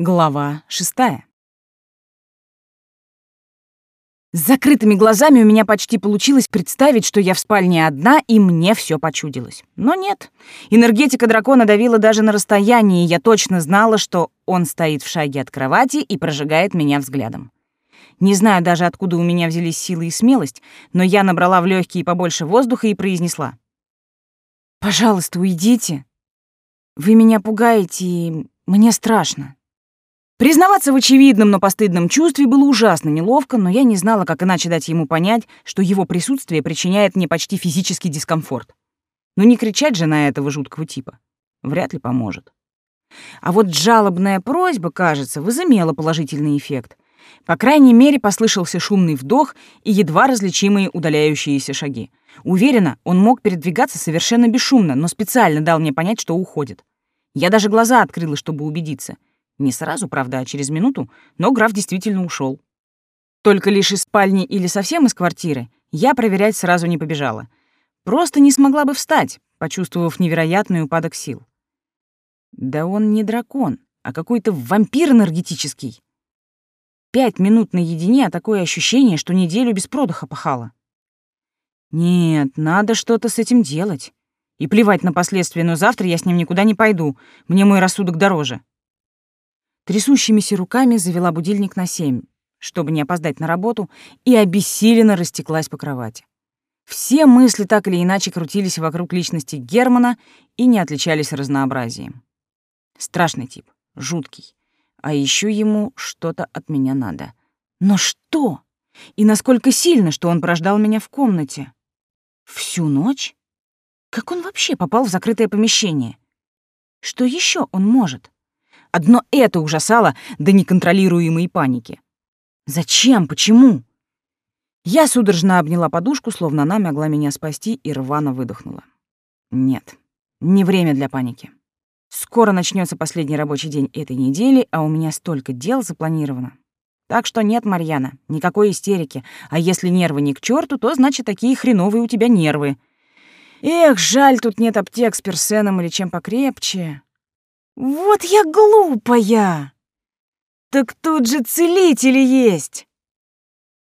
Глава шестая. С закрытыми глазами у меня почти получилось представить, что я в спальне одна, и мне все почудилось. Но нет. Энергетика дракона давила даже на расстоянии, и я точно знала, что он стоит в шаге от кровати и прожигает меня взглядом. Не знаю даже, откуда у меня взялись силы и смелость, но я набрала в легкие побольше воздуха и произнесла. «Пожалуйста, уйдите. Вы меня пугаете, и мне страшно». Признаваться в очевидном, но постыдном чувстве было ужасно неловко, но я не знала, как иначе дать ему понять, что его присутствие причиняет мне почти физический дискомфорт. Но не кричать же на этого жуткого типа. Вряд ли поможет. А вот жалобная просьба, кажется, возымела положительный эффект. По крайней мере, послышался шумный вдох и едва различимые удаляющиеся шаги. Уверена, он мог передвигаться совершенно бесшумно, но специально дал мне понять, что уходит. Я даже глаза открыла, чтобы убедиться — не сразу, правда, а через минуту, но граф действительно ушел. Только лишь из спальни или совсем из квартиры я проверять сразу не побежала. Просто не смогла бы встать, почувствовав невероятный упадок сил. Да он не дракон, а какой-то вампир энергетический. Пять минут наедине, а такое ощущение, что неделю без продыха пахала. Нет, надо что-то с этим делать. И плевать на последствия, но завтра я с ним никуда не пойду. Мне мой рассудок дороже. Трясущимися руками завела будильник на семь, чтобы не опоздать на работу, и обессиленно растеклась по кровати. Все мысли так или иначе крутились вокруг личности Германа и не отличались разнообразием. Страшный тип, жуткий. А еще ему что-то от меня надо. Но что? И насколько сильно, что он прождал меня в комнате? Всю ночь? Как он вообще попал в закрытое помещение? Что еще он может? Одно это ужасало до неконтролируемой паники. Зачем? Почему? Я судорожно обняла подушку, словно она могла меня спасти, и рвано выдохнула. Нет, не время для паники. Скоро начнется последний рабочий день этой недели, а у меня столько дел запланировано. Так что нет, Марьяна, никакой истерики. А если нервы не к черту, то значит такие хреновые у тебя нервы. Эх, жаль, тут нет аптек с персеном или чем покрепче. Вот я глупая! Так тут же целители есть!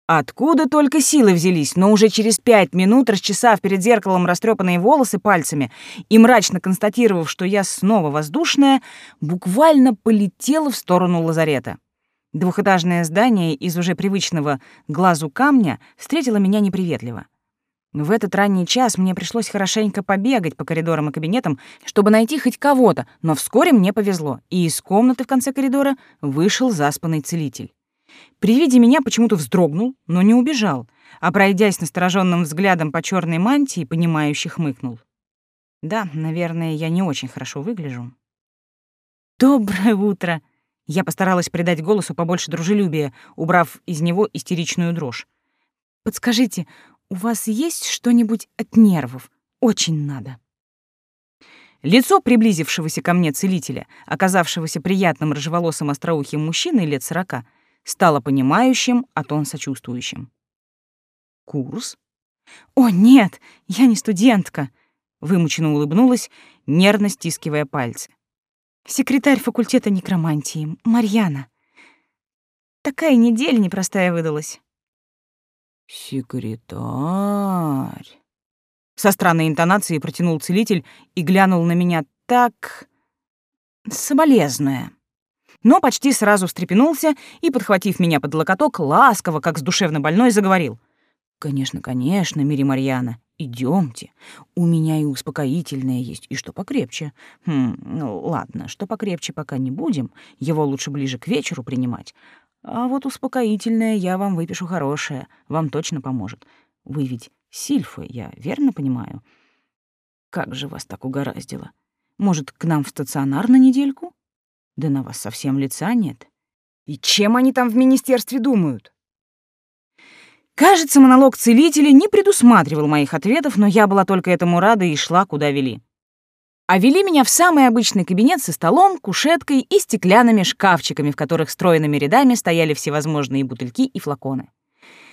Откуда только силы взялись, но уже через пять минут, расчесав перед зеркалом растрепанные волосы пальцами и мрачно констатировав, что я снова воздушная, буквально полетела в сторону лазарета. Двухэтажное здание из уже привычного глазу камня встретило меня неприветливо. В этот ранний час мне пришлось хорошенько побегать по коридорам и кабинетам, чтобы найти хоть кого-то, но вскоре мне повезло, и из комнаты в конце коридора вышел заспанный целитель. При виде меня почему-то вздрогнул, но не убежал, а, пройдясь настороженным взглядом по черной мантии, понимающе хмыкнул. Да, наверное, я не очень хорошо выгляжу. «Доброе утро!» Я постаралась придать голосу побольше дружелюбия, убрав из него истеричную дрожь. «Подскажите, у вас есть что-нибудь от нервов? Очень надо». Лицо приблизившегося ко мне целителя, оказавшегося приятным рыжеволосым остроухим мужчиной лет сорока, стало понимающим, а тон сочувствующим. «Курс?» «О, нет, я не студентка», — вымученно улыбнулась, нервно стискивая пальцы. «Секретарь факультета некромантии, Марьяна. Такая неделя непростая выдалась». «Секретарь...» Со странной интонацией протянул целитель и глянул на меня так... соболезная. Но почти сразу встрепенулся и, подхватив меня под локоток, ласково, как с душевно больной, заговорил. «Конечно, конечно, Мири Марьяна, идемте. У меня и успокоительное есть, и что покрепче. Хм, ну ладно, что покрепче пока не будем, его лучше ближе к вечеру принимать. А вот успокоительное я вам выпишу хорошее, вам точно поможет. Вы ведь сильфы, я верно понимаю? Как же вас так угораздило? Может, к нам в стационар на недельку? Да на вас совсем лица нет. И чем они там в министерстве думают? Кажется, монолог целителя не предусматривал моих ответов, но я была только этому рада и шла, куда вели а вели меня в самый обычный кабинет со столом, кушеткой и стеклянными шкафчиками, в которых стройными рядами стояли всевозможные бутыльки и флаконы.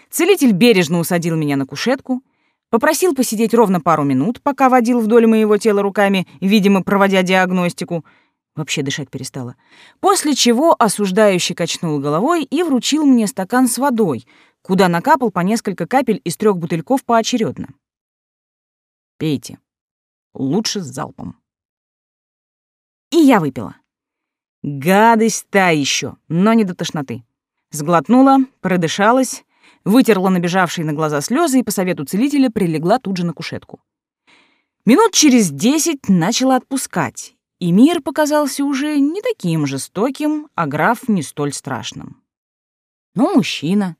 Целитель бережно усадил меня на кушетку, попросил посидеть ровно пару минут, пока водил вдоль моего тела руками, видимо, проводя диагностику. Вообще дышать перестала. После чего осуждающий качнул головой и вручил мне стакан с водой, куда накапал по несколько капель из трех бутыльков поочередно. Пейте. Лучше с залпом. И я выпила. Гадость та еще, но не до тошноты. Сглотнула, продышалась, вытерла набежавшие на глаза слезы и по совету целителя прилегла тут же на кушетку. Минут через десять начала отпускать, и мир показался уже не таким жестоким, а граф не столь страшным. Ну, мужчина.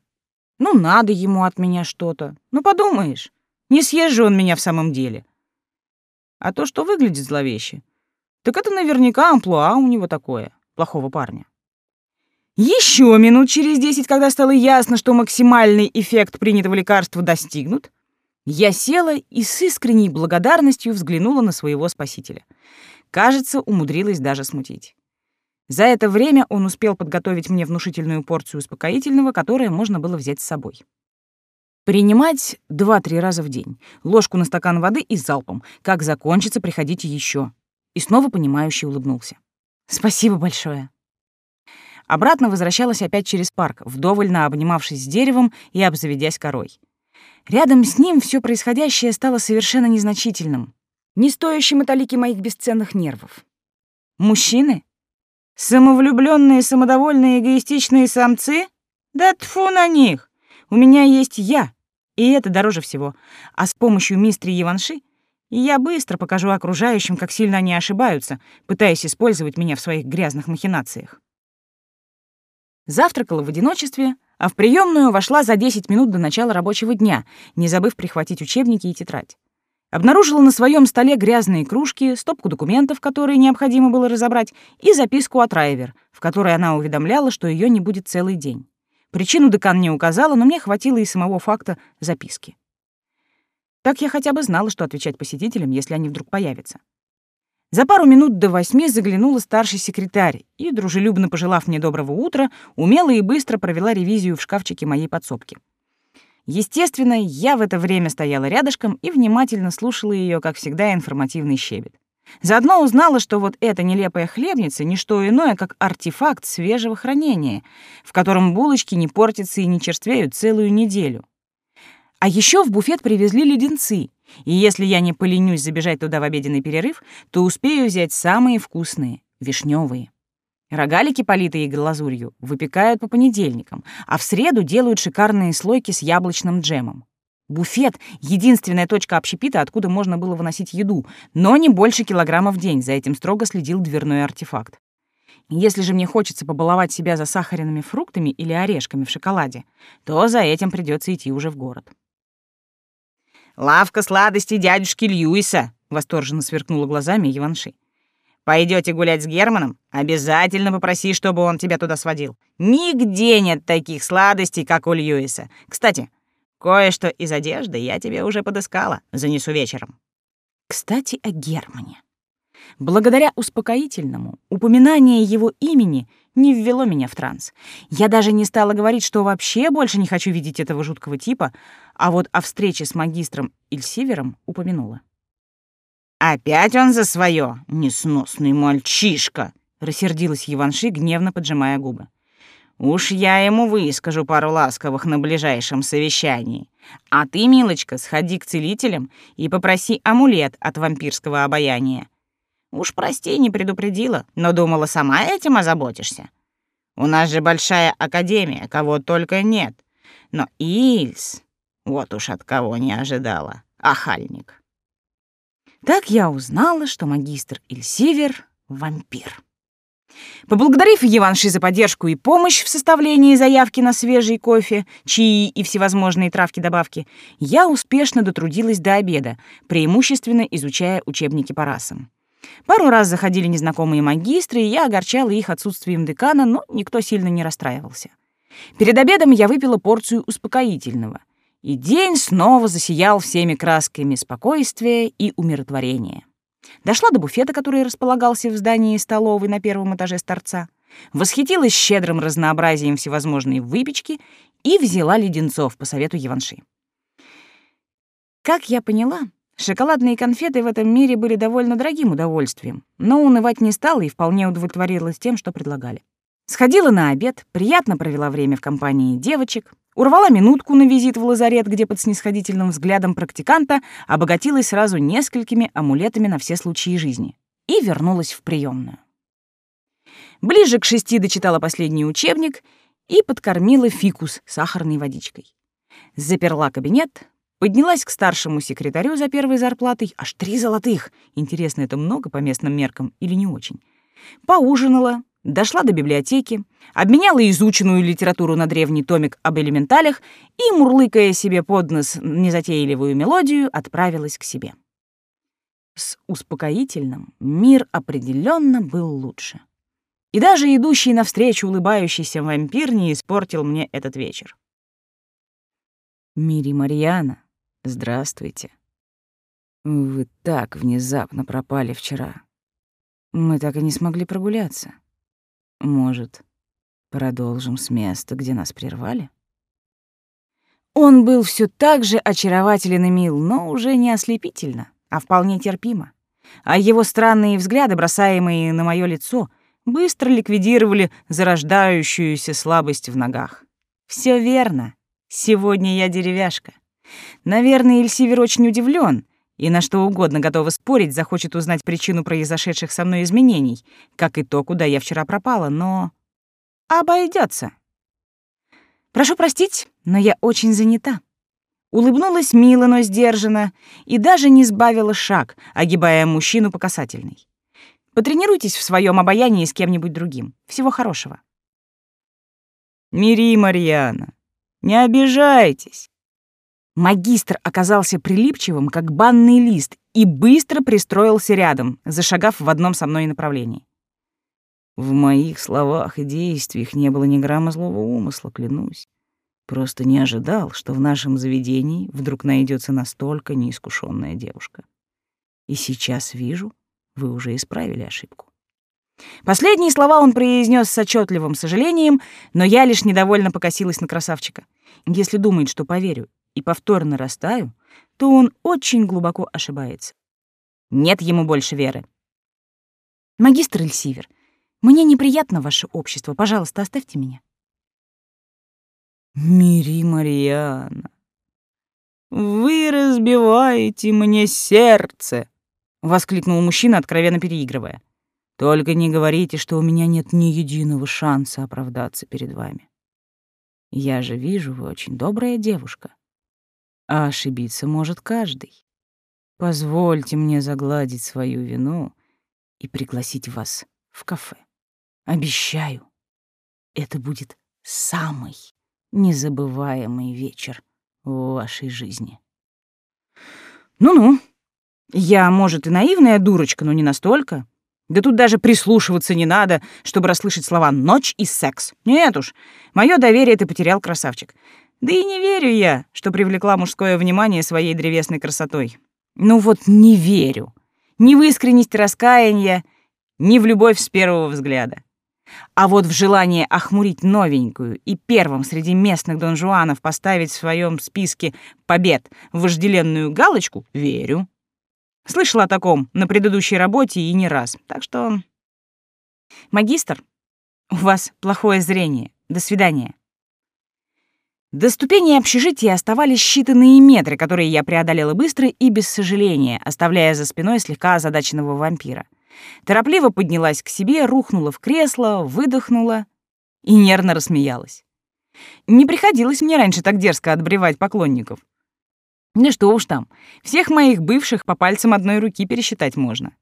Ну, надо ему от меня что-то. Ну, подумаешь, не съезжу он меня в самом деле. А то, что выглядит зловеще, так это наверняка амплуа у него такое, плохого парня. Еще минут через десять, когда стало ясно, что максимальный эффект принятого лекарства достигнут, я села и с искренней благодарностью взглянула на своего спасителя. Кажется, умудрилась даже смутить. За это время он успел подготовить мне внушительную порцию успокоительного, которое можно было взять с собой. Принимать два-три раза в день, ложку на стакан воды и залпом. Как закончится, приходите еще. И снова понимающе улыбнулся. Спасибо большое. Обратно возвращалась опять через парк, вдовольно обнимавшись с деревом и обзаведясь корой. Рядом с ним все происходящее стало совершенно незначительным, не стоящим и моих бесценных нервов. Мужчины? Самовлюбленные, самодовольные, эгоистичные самцы? Да тфу на них! У меня есть я, и это дороже всего. А с помощью мистери Еванши я быстро покажу окружающим, как сильно они ошибаются, пытаясь использовать меня в своих грязных махинациях. Завтракала в одиночестве, а в приемную вошла за 10 минут до начала рабочего дня, не забыв прихватить учебники и тетрадь. Обнаружила на своем столе грязные кружки, стопку документов, которые необходимо было разобрать, и записку от Райвер, в которой она уведомляла, что ее не будет целый день. Причину декан не указала, но мне хватило и самого факта записки. Так я хотя бы знала, что отвечать посетителям, если они вдруг появятся. За пару минут до восьми заглянула старший секретарь и, дружелюбно пожелав мне доброго утра, умело и быстро провела ревизию в шкафчике моей подсобки. Естественно, я в это время стояла рядышком и внимательно слушала ее, как всегда, информативный щебет. Заодно узнала, что вот эта нелепая хлебница — не что иное, как артефакт свежего хранения, в котором булочки не портятся и не черствеют целую неделю. А еще в буфет привезли леденцы, и если я не поленюсь забежать туда в обеденный перерыв, то успею взять самые вкусные, вишневые. Рогалики, политые глазурью, выпекают по понедельникам, а в среду делают шикарные слойки с яблочным джемом. Буфет — единственная точка общепита, откуда можно было выносить еду, но не больше килограмма в день, за этим строго следил дверной артефакт. Если же мне хочется побаловать себя засахаренными фруктами или орешками в шоколаде, то за этим придется идти уже в город. «Лавка сладостей дядюшки Льюиса!» — восторженно сверкнула глазами Иванши. Пойдете гулять с Германом, обязательно попроси, чтобы он тебя туда сводил. Нигде нет таких сладостей, как у Льюиса. Кстати, кое-что из одежды я тебе уже подыскала. Занесу вечером. Кстати, о Германе. Благодаря успокоительному, упоминание его имени не ввело меня в транс. Я даже не стала говорить, что вообще больше не хочу видеть этого жуткого типа, а вот о встрече с магистром Ильсивером упомянула. «Опять он за свое, несносный мальчишка!» — рассердилась Еванши, гневно поджимая губы. «Уж я ему выскажу пару ласковых на ближайшем совещании. А ты, милочка, сходи к целителям и попроси амулет от вампирского обаяния. Уж прости, не предупредила, но думала, сама этим озаботишься. У нас же большая академия, кого только нет. Но Ильс, вот уж от кого не ожидала, ахальник. Так я узнала, что магистр Ильсивер — вампир. Поблагодарив Еванши за поддержку и помощь в составлении заявки на свежий кофе, чаи и всевозможные травки-добавки, я успешно дотрудилась до обеда, преимущественно изучая учебники по расам. Пару раз заходили незнакомые магистры, и я огорчала их отсутствием декана, но никто сильно не расстраивался. Перед обедом я выпила порцию успокоительного, и день снова засиял всеми красками спокойствия и умиротворения. Дошла до буфета, который располагался в здании столовой на первом этаже с торца, восхитилась щедрым разнообразием всевозможной выпечки и взяла леденцов по совету Еванши. Как я поняла, Шоколадные конфеты в этом мире были довольно дорогим удовольствием, но унывать не стала и вполне удовлетворилась тем, что предлагали. Сходила на обед, приятно провела время в компании девочек, урвала минутку на визит в лазарет, где под снисходительным взглядом практиканта обогатилась сразу несколькими амулетами на все случаи жизни и вернулась в приемную. Ближе к шести дочитала последний учебник и подкормила фикус сахарной водичкой. Заперла кабинет, поднялась к старшему секретарю за первой зарплатой, аж три золотых. Интересно, это много по местным меркам или не очень? Поужинала, дошла до библиотеки, обменяла изученную литературу на древний томик об элементалях и, мурлыкая себе под нос незатейливую мелодию, отправилась к себе. С успокоительным мир определенно был лучше. И даже идущий навстречу улыбающийся вампир не испортил мне этот вечер. «Мири Марьяна, здравствуйте. Вы так внезапно пропали вчера. Мы так и не смогли прогуляться. Может, продолжим с места, где нас прервали?» Он был все так же очарователен и мил, но уже не ослепительно, а вполне терпимо. А его странные взгляды, бросаемые на мое лицо, быстро ликвидировали зарождающуюся слабость в ногах. Все верно. Сегодня я деревяшка. Наверное, Эльсивер очень удивлен и на что угодно готова спорить, захочет узнать причину произошедших со мной изменений, как и то, куда я вчера пропала, но обойдется. Прошу простить, но я очень занята. Улыбнулась мило, но сдержанно, и даже не сбавила шаг, огибая мужчину по касательной. Потренируйтесь в своем обаянии с кем-нибудь другим. Всего хорошего. Мири, Марьяна, не обижайтесь. Магистр оказался прилипчивым, как банный лист, и быстро пристроился рядом, зашагав в одном со мной направлении. В моих словах и действиях не было ни грамма злого умысла, клянусь. Просто не ожидал, что в нашем заведении вдруг найдется настолько неискушенная девушка. И сейчас вижу, вы уже исправили ошибку. Последние слова он произнес с отчетливым сожалением, но я лишь недовольно покосилась на красавчика. Если думает, что поверю и повторно растаю, то он очень глубоко ошибается. Нет ему больше веры. Магистр Эльсивер, мне неприятно ваше общество. Пожалуйста, оставьте меня. Мири Марьяна, вы разбиваете мне сердце, воскликнул мужчина, откровенно переигрывая. Только не говорите, что у меня нет ни единого шанса оправдаться перед вами. Я же вижу, вы очень добрая девушка. А ошибиться может каждый. Позвольте мне загладить свою вину и пригласить вас в кафе. Обещаю, это будет самый незабываемый вечер в вашей жизни. Ну-ну, я, может, и наивная дурочка, но не настолько. Да тут даже прислушиваться не надо, чтобы расслышать слова «ночь» и «секс». Нет уж, мое доверие ты потерял, красавчик. Да и не верю я, что привлекла мужское внимание своей древесной красотой. Ну вот не верю. Ни в искренность раскаяния, ни в любовь с первого взгляда. А вот в желание охмурить новенькую и первым среди местных донжуанов поставить в своем списке побед вожделенную галочку — верю. Слышала о таком на предыдущей работе и не раз. Так что... Магистр, у вас плохое зрение. До свидания. До ступени общежития оставались считанные метры, которые я преодолела быстро и без сожаления, оставляя за спиной слегка озадаченного вампира. Торопливо поднялась к себе, рухнула в кресло, выдохнула и нервно рассмеялась. Не приходилось мне раньше так дерзко отбревать поклонников. Да что уж там, всех моих бывших по пальцам одной руки пересчитать можно.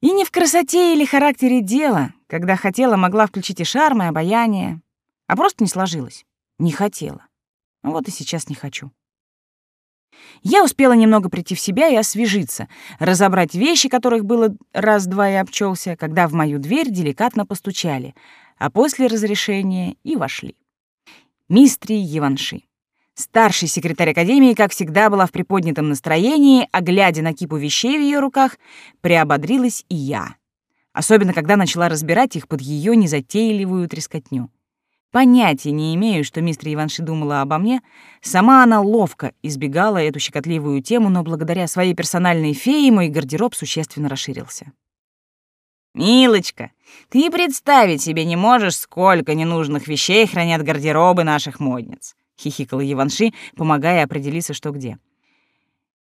И не в красоте или характере дело, когда хотела, могла включить и шарм, и обаяние, а просто не сложилось. Не хотела. Вот и сейчас не хочу. Я успела немного прийти в себя и освежиться, разобрать вещи, которых было раз-два и обчелся, когда в мою дверь деликатно постучали, а после разрешения и вошли. Мистри Еванши. Старший секретарь Академии, как всегда, была в приподнятом настроении, а глядя на кипу вещей в ее руках, приободрилась и я. Особенно, когда начала разбирать их под ее незатейливую трескотню. Понятия не имею, что мистер Иванши думала обо мне. Сама она ловко избегала эту щекотливую тему, но благодаря своей персональной фее мой гардероб существенно расширился. «Милочка, ты представить себе не можешь, сколько ненужных вещей хранят гардеробы наших модниц», — хихикала Иванши, помогая определиться, что где.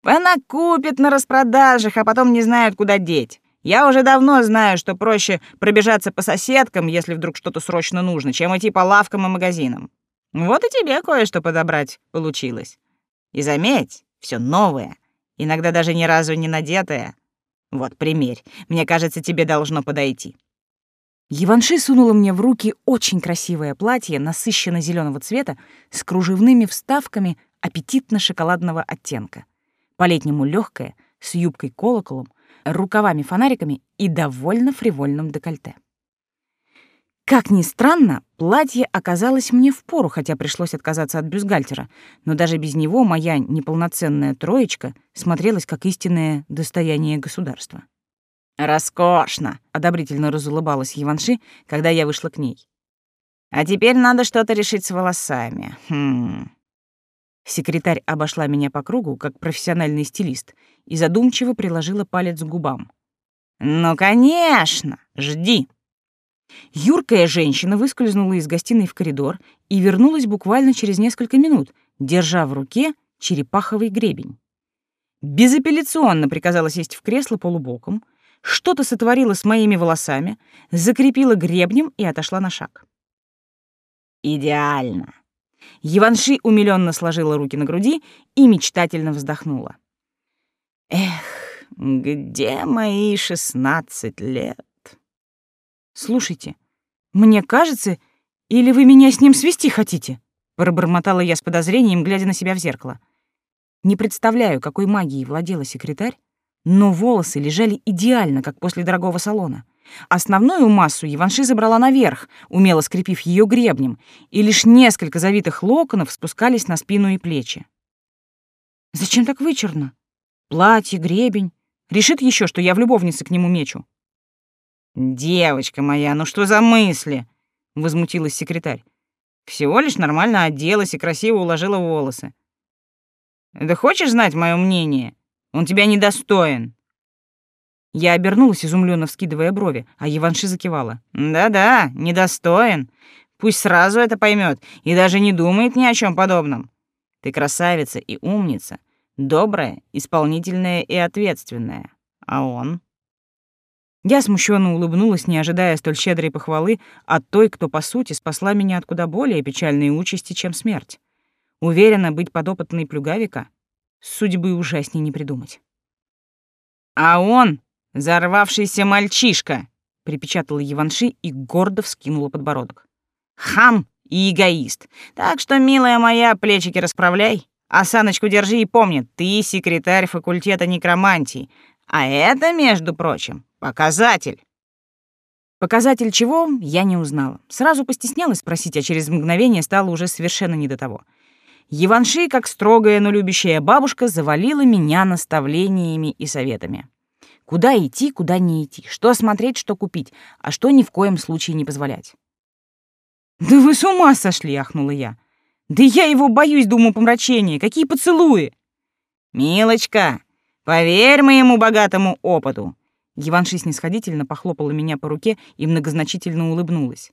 «Понакупят на распродажах, а потом не знают, куда деть. Я уже давно знаю, что проще пробежаться по соседкам, если вдруг что-то срочно нужно, чем идти по лавкам и магазинам. Вот и тебе кое-что подобрать получилось. И заметь, все новое, иногда даже ни разу не надетое. Вот, примерь. Мне кажется, тебе должно подойти. Еванши сунула мне в руки очень красивое платье насыщенно зеленого цвета с кружевными вставками аппетитно-шоколадного оттенка. По-летнему легкое, с юбкой-колоколом, рукавами-фонариками и довольно фривольным декольте. Как ни странно, платье оказалось мне в пору, хотя пришлось отказаться от бюстгальтера, но даже без него моя неполноценная троечка смотрелась как истинное достояние государства. «Роскошно!» — одобрительно разулыбалась Еванши, когда я вышла к ней. «А теперь надо что-то решить с волосами. Хм...» Секретарь обошла меня по кругу, как профессиональный стилист, и задумчиво приложила палец к губам. «Ну, конечно! Жди!» Юркая женщина выскользнула из гостиной в коридор и вернулась буквально через несколько минут, держа в руке черепаховый гребень. Безапелляционно приказала сесть в кресло полубоком, что-то сотворила с моими волосами, закрепила гребнем и отошла на шаг. «Идеально!» Еванши умилённо сложила руки на груди и мечтательно вздохнула. «Эх, где мои шестнадцать лет?» «Слушайте, мне кажется, или вы меня с ним свести хотите?» Пробормотала я с подозрением, глядя на себя в зеркало. Не представляю, какой магией владела секретарь, но волосы лежали идеально, как после дорогого салона. Основную массу Иванши забрала наверх, умело скрепив ее гребнем, и лишь несколько завитых локонов спускались на спину и плечи. Зачем так вычурно? Платье, гребень. Решит еще, что я в любовнице к нему мечу. «Девочка моя, ну что за мысли?» — возмутилась секретарь. «Всего лишь нормально оделась и красиво уложила волосы. Да хочешь знать мое мнение? Он тебя недостоин». Я обернулась, изумленно вскидывая брови, а Иванши закивала. «Да-да, недостоин. Пусть сразу это поймет и даже не думает ни о чем подобном. Ты красавица и умница, добрая, исполнительная и ответственная. А он...» Я смущенно улыбнулась, не ожидая столь щедрой похвалы от той, кто, по сути, спасла меня от куда более печальной участи, чем смерть. Уверена, быть подопытной плюгавика судьбы ужасней не придумать. «А он «Зарвавшийся мальчишка!» — припечатала Иванши и гордо вскинула подбородок. «Хам и эгоист. Так что, милая моя, плечики расправляй. Осаночку держи и помни, ты секретарь факультета некромантии. А это, между прочим, показатель». Показатель чего, я не узнала. Сразу постеснялась спросить, а через мгновение стало уже совершенно не до того. Еванши, как строгая, но любящая бабушка, завалила меня наставлениями и советами. Куда идти, куда не идти, что смотреть, что купить, а что ни в коем случае не позволять. «Да вы с ума сошли!» — ахнула я. «Да я его боюсь до умопомрачения! Какие поцелуи!» «Милочка, поверь моему богатому опыту!» Гиванши снисходительно похлопала меня по руке и многозначительно улыбнулась.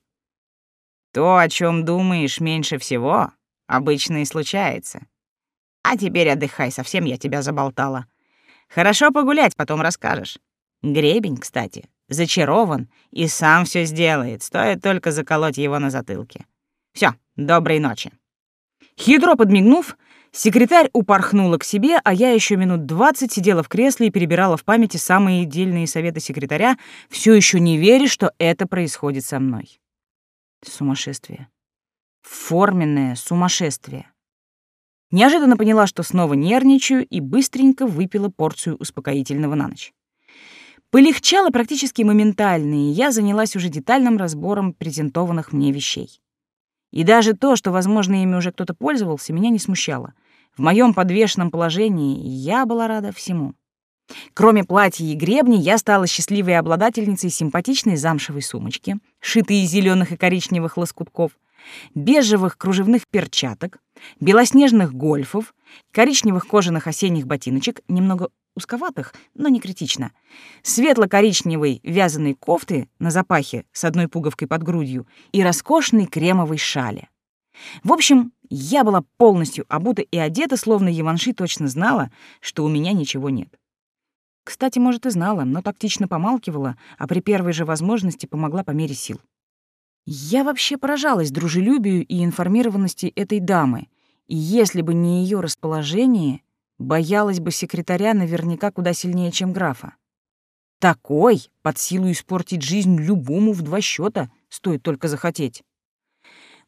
«То, о чем думаешь меньше всего, обычно и случается. А теперь отдыхай, совсем я тебя заболтала. Хорошо погулять, потом расскажешь. Гребень, кстати, зачарован и сам все сделает, стоит только заколоть его на затылке. Все, доброй ночи. Хитро подмигнув, секретарь упорхнула к себе, а я еще минут двадцать сидела в кресле и перебирала в памяти самые дельные советы секретаря, все еще не веря, что это происходит со мной. Сумасшествие. Форменное сумасшествие. Неожиданно поняла, что снова нервничаю, и быстренько выпила порцию успокоительного на ночь. Полегчало практически моментально, и я занялась уже детальным разбором презентованных мне вещей. И даже то, что, возможно, ими уже кто-то пользовался, меня не смущало. В моем подвешенном положении я была рада всему. Кроме платья и гребня, я стала счастливой обладательницей симпатичной замшевой сумочки, шитой из зеленых и коричневых лоскутков — бежевых кружевных перчаток, белоснежных гольфов, коричневых кожаных осенних ботиночек, немного узковатых, но не критично, светло-коричневой вязаной кофты на запахе с одной пуговкой под грудью и роскошной кремовой шали. В общем, я была полностью обута и одета, словно Еванши точно знала, что у меня ничего нет. Кстати, может, и знала, но тактично помалкивала, а при первой же возможности помогла по мере сил. Я вообще поражалась дружелюбию и информированности этой дамы, и если бы не ее расположение, боялась бы секретаря наверняка куда сильнее, чем графа. Такой под силу испортить жизнь любому в два счета, стоит только захотеть.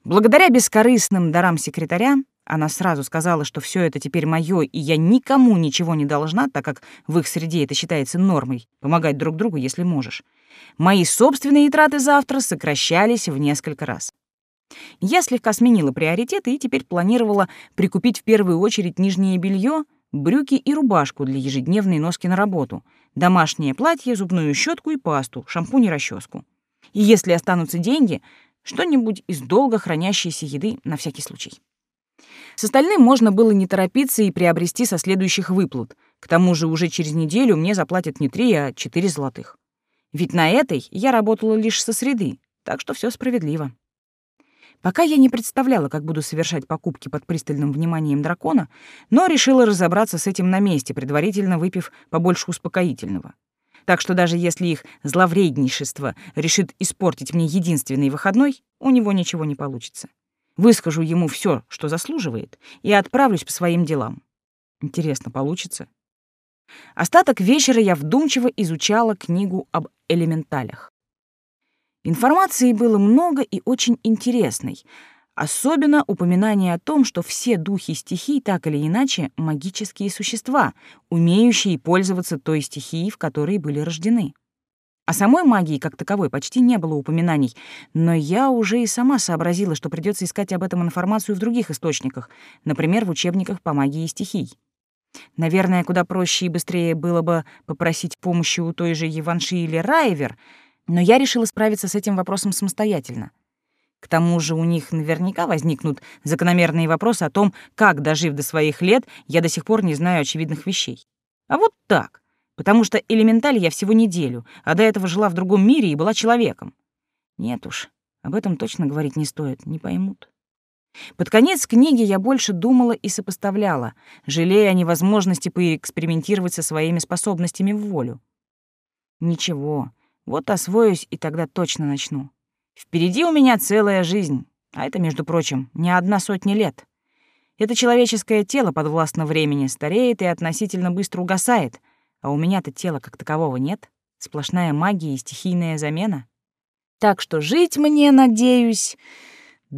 Благодаря бескорыстным дарам секретаря она сразу сказала, что все это теперь мое, и я никому ничего не должна, так как в их среде это считается нормой — помогать друг другу, если можешь. Мои собственные траты завтра сокращались в несколько раз. Я слегка сменила приоритеты и теперь планировала прикупить в первую очередь нижнее белье, брюки и рубашку для ежедневной носки на работу, домашнее платье, зубную щетку и пасту, шампунь и расческу. И если останутся деньги, что-нибудь из долго хранящейся еды на всякий случай. С остальным можно было не торопиться и приобрести со следующих выплат. К тому же уже через неделю мне заплатят не три, а четыре золотых. Ведь на этой я работала лишь со среды, так что все справедливо. Пока я не представляла, как буду совершать покупки под пристальным вниманием дракона, но решила разобраться с этим на месте, предварительно выпив побольше успокоительного. Так что даже если их зловреднейшество решит испортить мне единственный выходной, у него ничего не получится. Выскажу ему все, что заслуживает, и отправлюсь по своим делам. Интересно, получится? Остаток вечера я вдумчиво изучала книгу об элементалях. Информации было много и очень интересной, особенно упоминание о том, что все духи стихий так или иначе магические существа, умеющие пользоваться той стихией, в которой были рождены. О самой магии как таковой почти не было упоминаний, но я уже и сама сообразила, что придется искать об этом информацию в других источниках, например, в учебниках по магии стихий. Наверное, куда проще и быстрее было бы попросить помощи у той же Еванши или Райвер, но я решила справиться с этим вопросом самостоятельно. К тому же у них наверняка возникнут закономерные вопросы о том, как, дожив до своих лет, я до сих пор не знаю очевидных вещей. А вот так потому что элементаль я всего неделю, а до этого жила в другом мире и была человеком. Нет уж, об этом точно говорить не стоит, не поймут. Под конец книги я больше думала и сопоставляла, жалея о невозможности поэкспериментировать со своими способностями в волю. Ничего, вот освоюсь и тогда точно начну. Впереди у меня целая жизнь, а это, между прочим, не одна сотня лет. Это человеческое тело подвластно времени стареет и относительно быстро угасает — а у меня-то тела как такового нет. Сплошная магия и стихийная замена. Так что жить мне, надеюсь,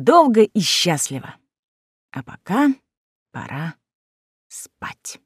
долго и счастливо. А пока пора спать.